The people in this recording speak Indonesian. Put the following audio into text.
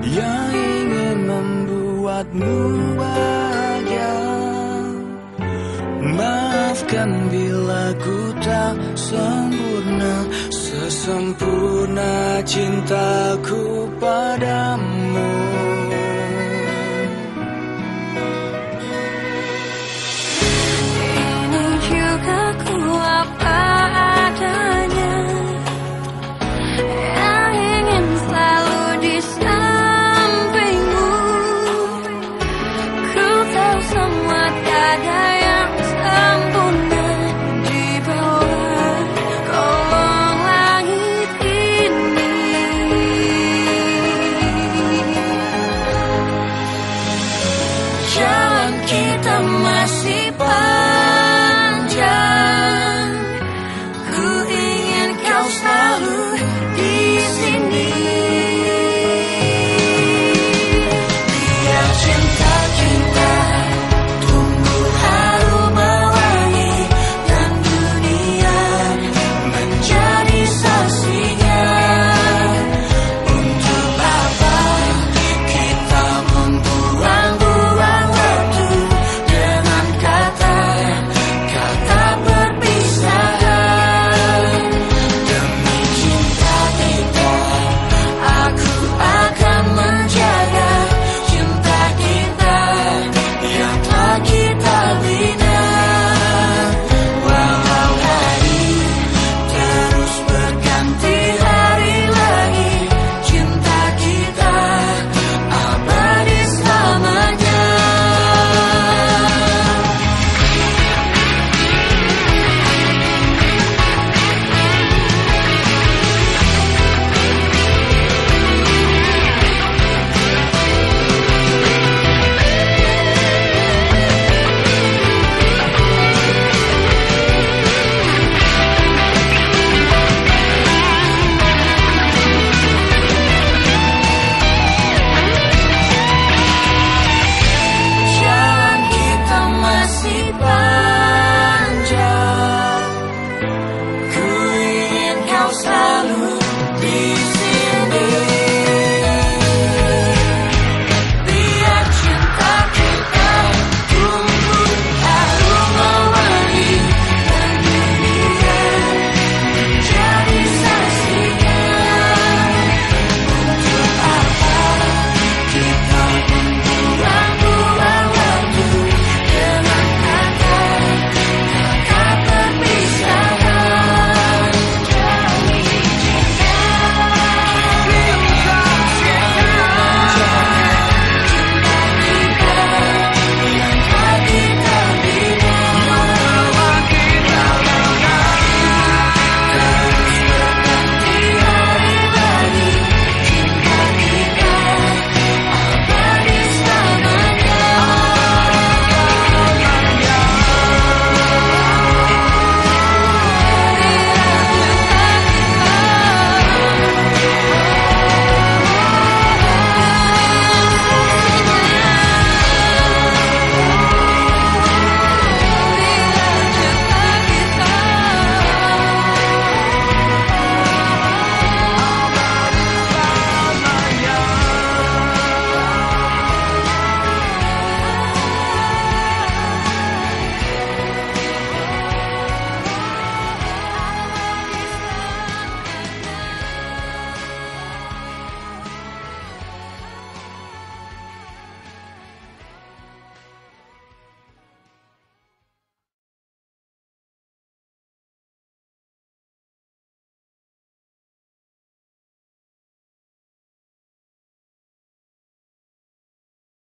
Yang ingin membuatmu bahagia. Maafkan bila ku tak sempurna Sesempurna cintaku padamu.